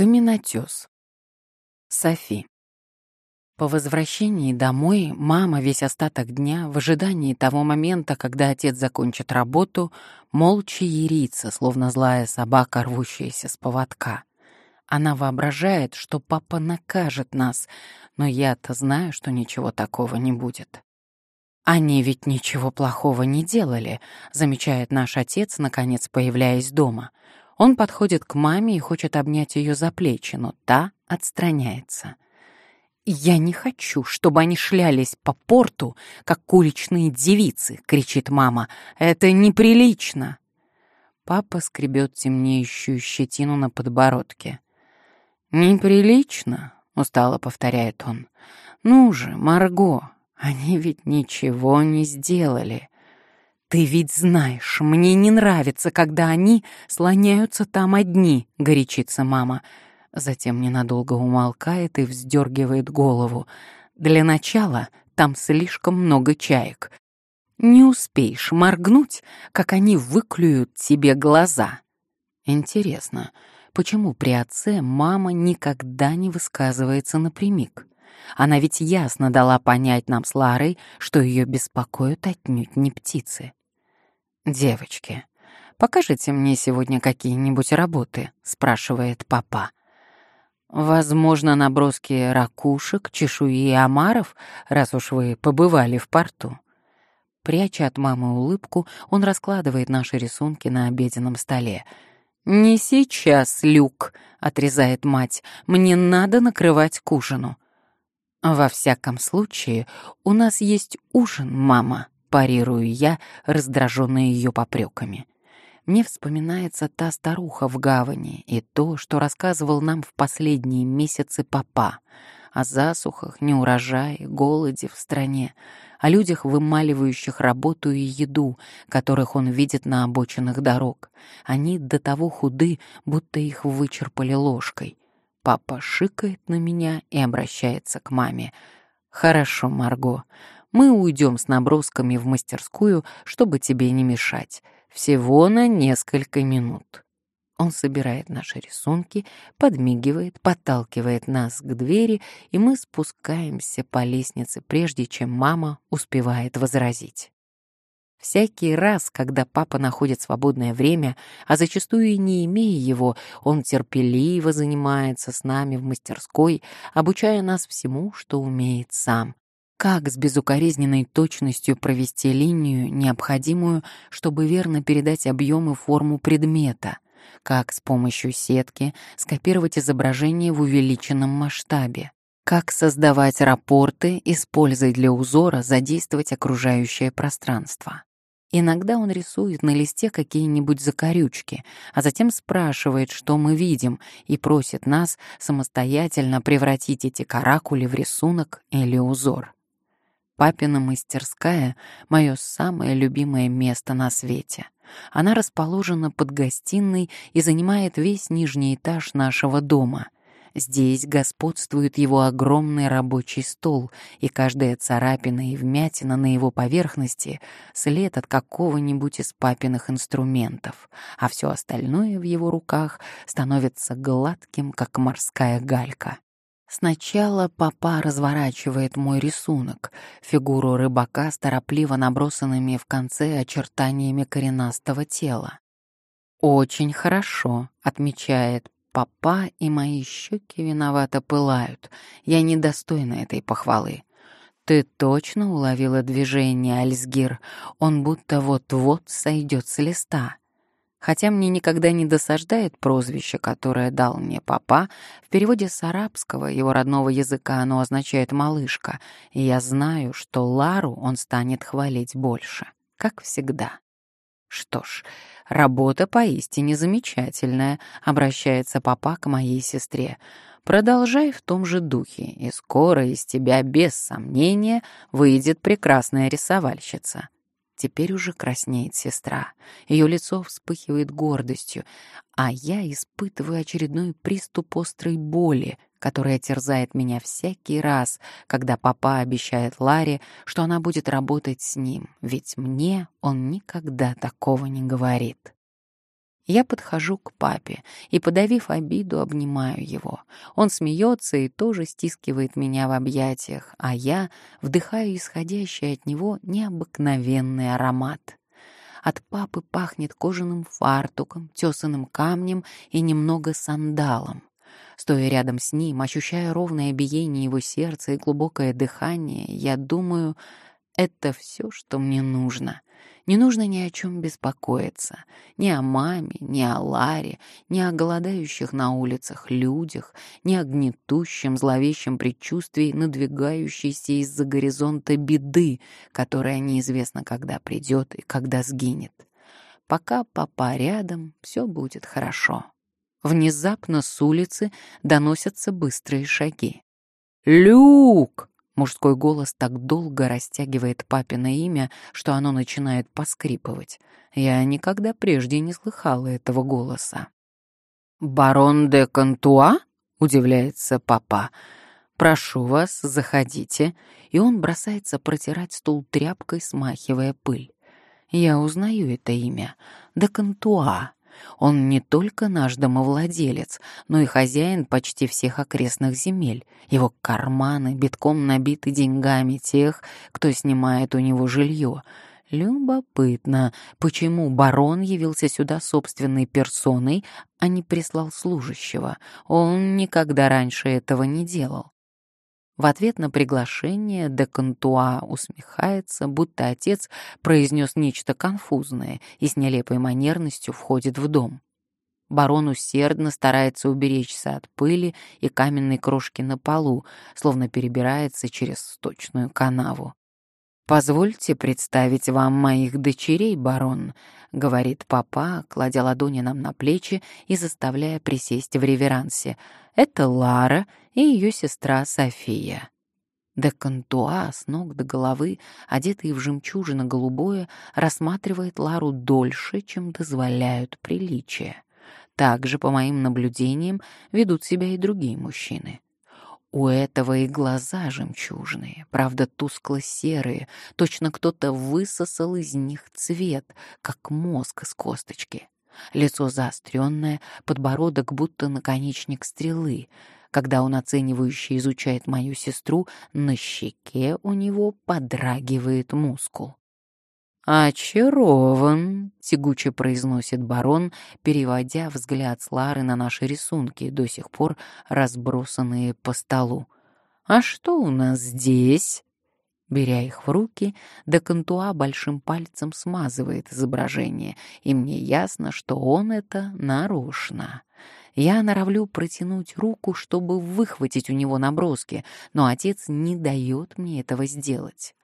Каменотес. Софи. По возвращении домой мама весь остаток дня, в ожидании того момента, когда отец закончит работу, молча ерится, словно злая собака, рвущаяся с поводка. Она воображает, что папа накажет нас, но я-то знаю, что ничего такого не будет. «Они ведь ничего плохого не делали», — замечает наш отец, наконец появляясь дома. Он подходит к маме и хочет обнять ее за плечи, но та отстраняется. «Я не хочу, чтобы они шлялись по порту, как уличные девицы», — кричит мама. «Это неприлично!» Папа скребет темнеющую щетину на подбородке. «Неприлично?» — устало повторяет он. «Ну же, Марго, они ведь ничего не сделали. Ты ведь знаешь, мне не нравится, когда они слоняются там одни, горячится мама. Затем ненадолго умолкает и вздергивает голову. Для начала там слишком много чаек. Не успеешь моргнуть, как они выклюют тебе глаза. Интересно, почему при отце мама никогда не высказывается напрямик? Она ведь ясно дала понять нам с Ларой, что ее беспокоят отнюдь не птицы. «Девочки, покажите мне сегодня какие-нибудь работы?» — спрашивает папа. «Возможно, наброски ракушек, чешуи и омаров, раз уж вы побывали в порту». Пряча от мамы улыбку, он раскладывает наши рисунки на обеденном столе. «Не сейчас, Люк», — отрезает мать, — «мне надо накрывать к ужину». «Во всяком случае, у нас есть ужин, мама», — парирую я, раздраженная ее попреками. Мне вспоминается та старуха в гавани и то, что рассказывал нам в последние месяцы папа о засухах, неурожае, голоде в стране, о людях, вымаливающих работу и еду, которых он видит на обочинах дорог. Они до того худы, будто их вычерпали ложкой. Папа шикает на меня и обращается к маме. «Хорошо, Марго, мы уйдем с набросками в мастерскую, чтобы тебе не мешать. Всего на несколько минут». Он собирает наши рисунки, подмигивает, подталкивает нас к двери, и мы спускаемся по лестнице, прежде чем мама успевает возразить. Всякий раз, когда папа находит свободное время, а зачастую и не имея его, он терпеливо занимается с нами в мастерской, обучая нас всему, что умеет сам. Как с безукоризненной точностью провести линию, необходимую, чтобы верно передать объем и форму предмета, как с помощью сетки скопировать изображение в увеличенном масштабе, как создавать рапорты, используя для узора задействовать окружающее пространство. Иногда он рисует на листе какие-нибудь закорючки, а затем спрашивает, что мы видим, и просит нас самостоятельно превратить эти каракули в рисунок или узор. Папина мастерская — мое самое любимое место на свете. Она расположена под гостиной и занимает весь нижний этаж нашего дома — Здесь господствует его огромный рабочий стол, и каждая царапина и вмятина на его поверхности — след от какого-нибудь из папиных инструментов, а все остальное в его руках становится гладким, как морская галька. Сначала папа разворачивает мой рисунок, фигуру рыбака с торопливо набросанными в конце очертаниями коренастого тела. «Очень хорошо», — отмечает Папа и мои щеки виновато пылают. Я недостойна этой похвалы. Ты точно уловила движение, Альсгир? Он будто вот-вот сойдет с листа. Хотя мне никогда не досаждает прозвище, которое дал мне папа, в переводе с арабского, его родного языка, оно означает «малышка», и я знаю, что Лару он станет хвалить больше, как всегда. Что ж, работа поистине замечательная, обращается папа к моей сестре. Продолжай в том же духе, и скоро из тебя без сомнения выйдет прекрасная рисовальщица. Теперь уже краснеет сестра. Ее лицо вспыхивает гордостью, а я испытываю очередной приступ острой боли, которая терзает меня всякий раз, когда папа обещает Ларе, что она будет работать с ним, ведь мне он никогда такого не говорит. Я подхожу к папе и, подавив обиду, обнимаю его. Он смеется и тоже стискивает меня в объятиях, а я вдыхаю исходящий от него необыкновенный аромат. От папы пахнет кожаным фартуком, тесаным камнем и немного сандалом. Стоя рядом с ним, ощущая ровное биение его сердца и глубокое дыхание, я думаю, это все, что мне нужно. Не нужно ни о чем беспокоиться. Ни о маме, ни о Ларе, ни о голодающих на улицах людях, ни о гнетущем, зловещем предчувствии надвигающейся из-за горизонта беды, которая неизвестно, когда придет и когда сгинет. Пока папа рядом, все будет хорошо. Внезапно с улицы доносятся быстрые шаги. «Люк!» Мужской голос так долго растягивает папино имя, что оно начинает поскрипывать. Я никогда прежде не слыхала этого голоса. «Барон де Кантуа?» — удивляется папа. «Прошу вас, заходите». И он бросается протирать стул тряпкой, смахивая пыль. Я узнаю это имя. Де Кантуа. Он не только наш домовладелец, но и хозяин почти всех окрестных земель. Его карманы битком набиты деньгами тех, кто снимает у него жилье. Любопытно, почему барон явился сюда собственной персоной, а не прислал служащего. Он никогда раньше этого не делал. В ответ на приглашение де Кантуа усмехается, будто отец произнес нечто конфузное и с нелепой манерностью входит в дом. Барон усердно старается уберечься от пыли и каменной крошки на полу, словно перебирается через сточную канаву. «Позвольте представить вам моих дочерей, барон», — говорит папа, кладя ладони нам на плечи и заставляя присесть в реверансе. «Это Лара и ее сестра София». Де Кантуа с ног до головы, одетый в жемчужино-голубое, рассматривает Лару дольше, чем дозволяют приличия. Также, по моим наблюдениям, ведут себя и другие мужчины. У этого и глаза жемчужные, правда, тускло-серые, точно кто-то высосал из них цвет, как мозг из косточки. Лицо заостренное, подбородок будто наконечник стрелы. Когда он оценивающе изучает мою сестру, на щеке у него подрагивает мускул. «Очарован», — тягуче произносит барон, переводя взгляд с Лары на наши рисунки, до сих пор разбросанные по столу. «А что у нас здесь?» Беря их в руки, Декантуа большим пальцем смазывает изображение, и мне ясно, что он это нарочно. Я норовлю протянуть руку, чтобы выхватить у него наброски, но отец не дает мне этого сделать.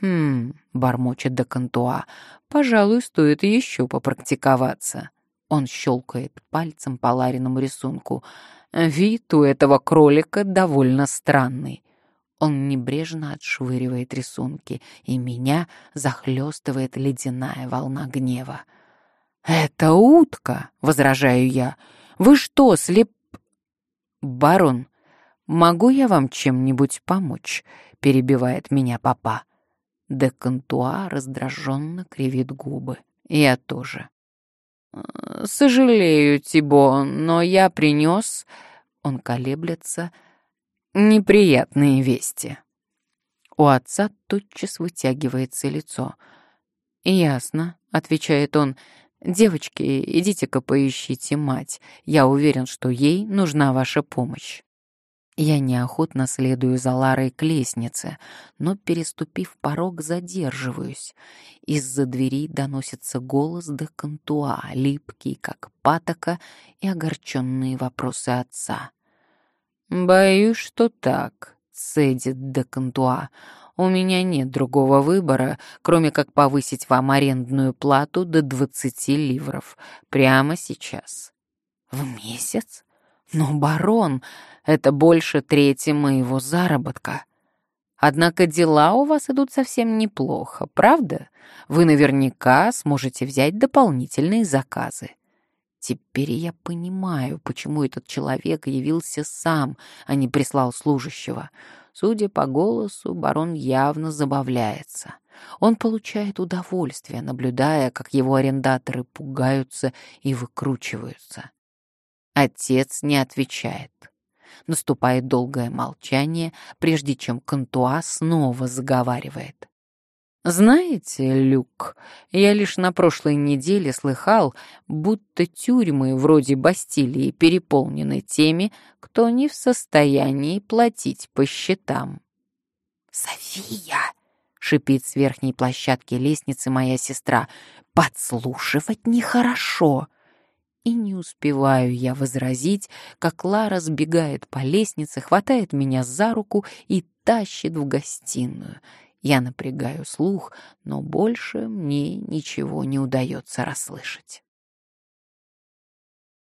«Хм...» — бормочет де Кантуа. «Пожалуй, стоит еще попрактиковаться». Он щелкает пальцем по Лариному рисунку. Вид у этого кролика довольно странный. Он небрежно отшвыривает рисунки, и меня захлестывает ледяная волна гнева. «Это утка!» — возражаю я. «Вы что, слеп...» «Барон, могу я вам чем-нибудь помочь?» — перебивает меня папа. Де Кантуа раздраженно кривит губы. Я тоже. «Сожалею, Тибо, но я принес...» Он колеблется. «Неприятные вести». У отца тотчас вытягивается лицо. «Ясно», — отвечает он. «Девочки, идите-ка поищите мать. Я уверен, что ей нужна ваша помощь». Я неохотно следую за Ларой к лестнице, но, переступив порог, задерживаюсь. Из-за двери доносится голос де Кантуа, липкий, как патока, и огорченные вопросы отца. «Боюсь, что так», — цедит де Кантуа. «У меня нет другого выбора, кроме как повысить вам арендную плату до двадцати ливров. Прямо сейчас». «В месяц? Но, барон, это больше трети моего заработка. Однако дела у вас идут совсем неплохо, правда? Вы наверняка сможете взять дополнительные заказы. Теперь я понимаю, почему этот человек явился сам, а не прислал служащего. Судя по голосу, барон явно забавляется. Он получает удовольствие, наблюдая, как его арендаторы пугаются и выкручиваются. Отец не отвечает. Наступает долгое молчание, прежде чем Кантуа снова заговаривает. «Знаете, Люк, я лишь на прошлой неделе слыхал, будто тюрьмы вроде Бастилии переполнены теми, кто не в состоянии платить по счетам». «София!» — шипит с верхней площадки лестницы моя сестра. «Подслушивать нехорошо!» И не успеваю я возразить, как Лара сбегает по лестнице, хватает меня за руку и тащит в гостиную — я напрягаю слух, но больше мне ничего не удается расслышать.